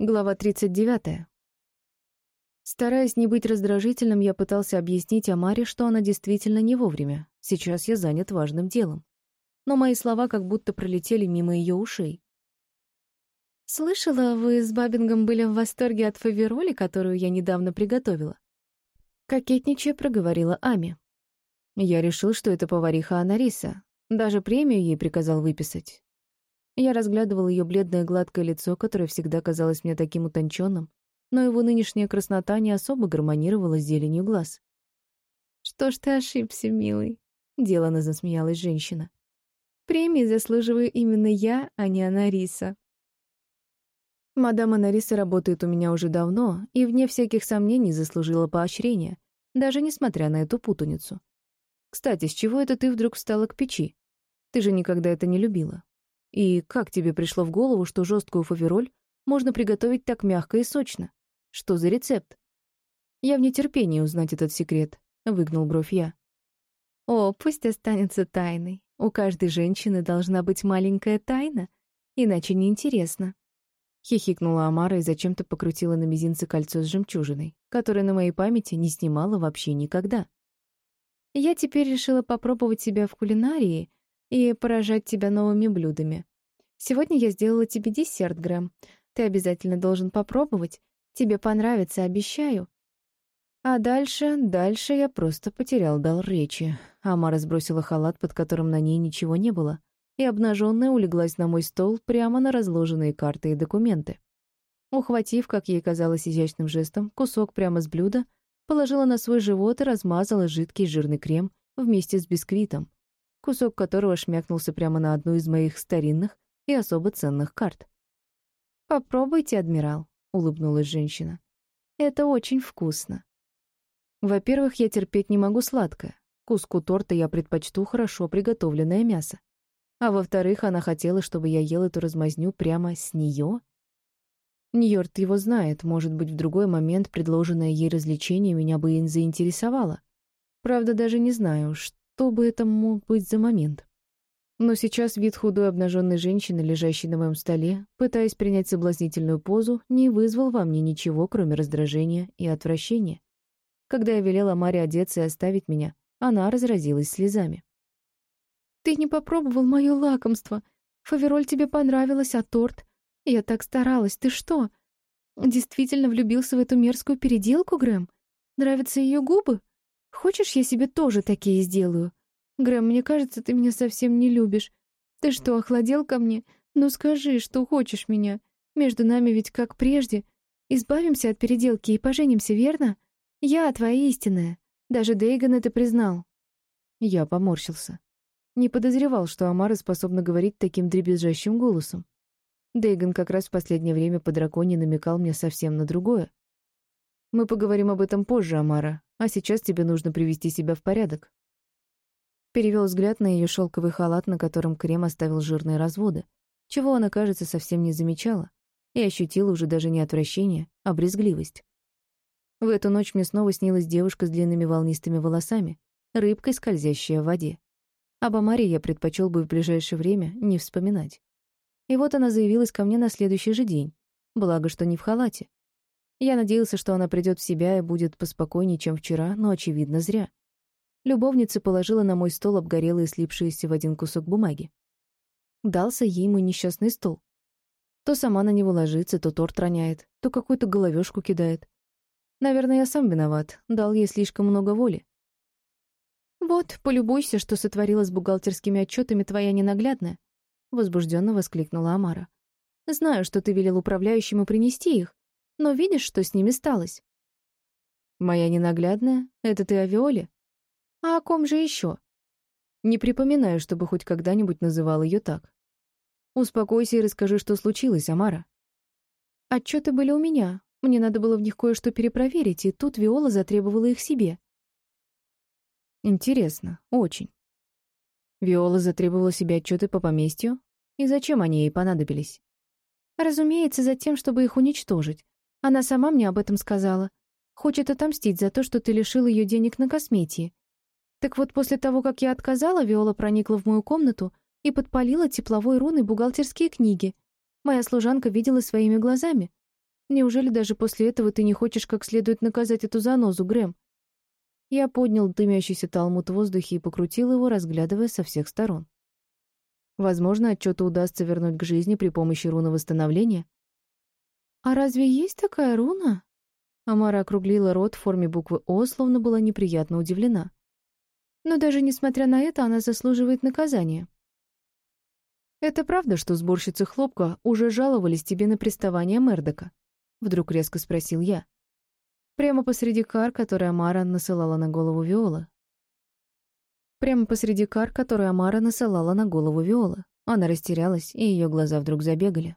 Глава 39. Стараясь не быть раздражительным, я пытался объяснить Амаре, что она действительно не вовремя. Сейчас я занят важным делом. Но мои слова как будто пролетели мимо ее ушей. «Слышала, вы с Бабингом были в восторге от фавероли, которую я недавно приготовила?» Кокетничая проговорила Ами. Я решил, что это повариха Анариса. Даже премию ей приказал выписать. Я разглядывал ее бледное гладкое лицо, которое всегда казалось мне таким утонченным, но его нынешняя краснота не особо гармонировала с зеленью глаз. «Что ж ты ошибся, милый?» — делано засмеялась женщина. «Премии заслуживаю именно я, а не Анариса». Мадам Анариса работает у меня уже давно и, вне всяких сомнений, заслужила поощрение, даже несмотря на эту путаницу. Кстати, с чего это ты вдруг встала к печи? Ты же никогда это не любила. И как тебе пришло в голову, что жесткую фавероль можно приготовить так мягко и сочно? Что за рецепт? Я в нетерпении узнать этот секрет, выгнул бровь я. О, пусть останется тайной. У каждой женщины должна быть маленькая тайна, иначе неинтересно. Хихикнула Амара и зачем-то покрутила на мизинце кольцо с жемчужиной, которое на моей памяти не снимала вообще никогда. Я теперь решила попробовать себя в кулинарии и поражать тебя новыми блюдами. Сегодня я сделала тебе десерт, Грэм. Ты обязательно должен попробовать. Тебе понравится, обещаю. А дальше, дальше я просто потерял дар речи. Амара сбросила халат, под которым на ней ничего не было, и обнаженная улеглась на мой стол прямо на разложенные карты и документы. Ухватив, как ей казалось изящным жестом, кусок прямо с блюда, положила на свой живот и размазала жидкий жирный крем вместе с бисквитом, кусок которого шмякнулся прямо на одну из моих старинных и особо ценных карт. «Попробуйте, адмирал», — улыбнулась женщина. «Это очень вкусно». Во-первых, я терпеть не могу сладкое. Куску торта я предпочту хорошо приготовленное мясо. А во-вторых, она хотела, чтобы я ел эту размазню прямо с нее. Ньорд его знает, может быть, в другой момент предложенное ей развлечение меня бы и заинтересовало. Правда, даже не знаю, что что бы это мог быть за момент? Но сейчас вид худой обнаженной женщины, лежащей на моем столе, пытаясь принять соблазнительную позу, не вызвал во мне ничего, кроме раздражения и отвращения. Когда я велела Маре одеться и оставить меня, она разразилась слезами. «Ты не попробовал мое лакомство. Фавероль тебе понравилось, а торт? Я так старалась. Ты что? Действительно влюбился в эту мерзкую переделку, Грэм? Нравятся ее губы? Хочешь, я себе тоже такие сделаю? Грэм, мне кажется, ты меня совсем не любишь. Ты что, охладел ко мне? Ну скажи, что хочешь меня. Между нами ведь как прежде. Избавимся от переделки и поженимся, верно? Я твоя истинная. Даже Дейган это признал. Я поморщился. Не подозревал, что Амара способна говорить таким дребезжащим голосом. Дейган как раз в последнее время по драконе намекал мне совсем на другое. Мы поговорим об этом позже, Амара, а сейчас тебе нужно привести себя в порядок. Перевел взгляд на ее шелковый халат, на котором крем оставил жирные разводы, чего она, кажется, совсем не замечала, и ощутила уже даже не отвращение, а брезгливость. В эту ночь мне снова снилась девушка с длинными волнистыми волосами, рыбкой, скользящая в воде. Об Амаре я предпочел бы в ближайшее время не вспоминать. И вот она заявилась ко мне на следующий же день, благо, что не в халате, я надеялся, что она придет в себя и будет поспокойнее, чем вчера, но, очевидно, зря. Любовница положила на мой стол обгорелые слипшиеся в один кусок бумаги. Дался ей мой несчастный стол. То сама на него ложится, то торт роняет, то какую-то головешку кидает. Наверное, я сам виноват, дал ей слишком много воли. «Вот, полюбуйся, что сотворила с бухгалтерскими отчетами твоя ненаглядная», — возбужденно воскликнула Амара. «Знаю, что ты велел управляющему принести их, но видишь, что с ними сталось?» «Моя ненаглядная? Это ты о Виоле?» «А о ком же еще?» «Не припоминаю, чтобы хоть когда-нибудь называл ее так. Успокойся и расскажи, что случилось, Амара». «Отчеты были у меня. Мне надо было в них кое-что перепроверить, и тут Виола затребовала их себе». «Интересно, очень». Виола затребовала себе отчеты по поместью? И зачем они ей понадобились? Разумеется, за тем, чтобы их уничтожить. Она сама мне об этом сказала. Хочет отомстить за то, что ты лишил ее денег на косметии. Так вот, после того, как я отказала, Виола проникла в мою комнату и подпалила тепловой руной бухгалтерские книги. Моя служанка видела своими глазами. Неужели даже после этого ты не хочешь как следует наказать эту занозу, Грэм? Я поднял дымящийся талмуд в воздухе и покрутил его, разглядывая со всех сторон. Возможно, отчету удастся вернуть к жизни при помощи руны восстановления. «А разве есть такая руна?» Амара округлила рот в форме буквы «О», словно была неприятно удивлена. Но даже несмотря на это, она заслуживает наказания. «Это правда, что сборщицы хлопка уже жаловались тебе на приставание Мердока?» — вдруг резко спросил я. Прямо посреди кар, который Амара насылала на голову Виола. Прямо посреди кар, который Амара насылала на голову Виола. Она растерялась, и ее глаза вдруг забегали.